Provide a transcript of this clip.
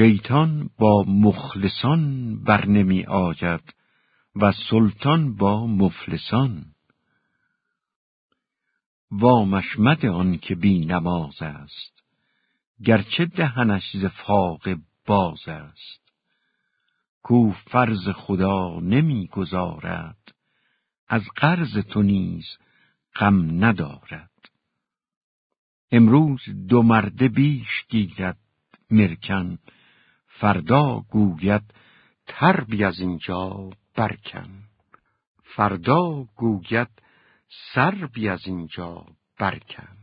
شیطان با مخلصان بر نمی آید و سلطان با مفلسان. وامش آن که بی نماز است گرچه دهنش ز فاق باز است. کو فرض خدا نمی گذارد از قرض تو نیز غم ندارد. امروز دو مرده بیش گیرد مرکن فردا گوید تربی از اینجا برکن فردا گوید سر بی از اینجا برکن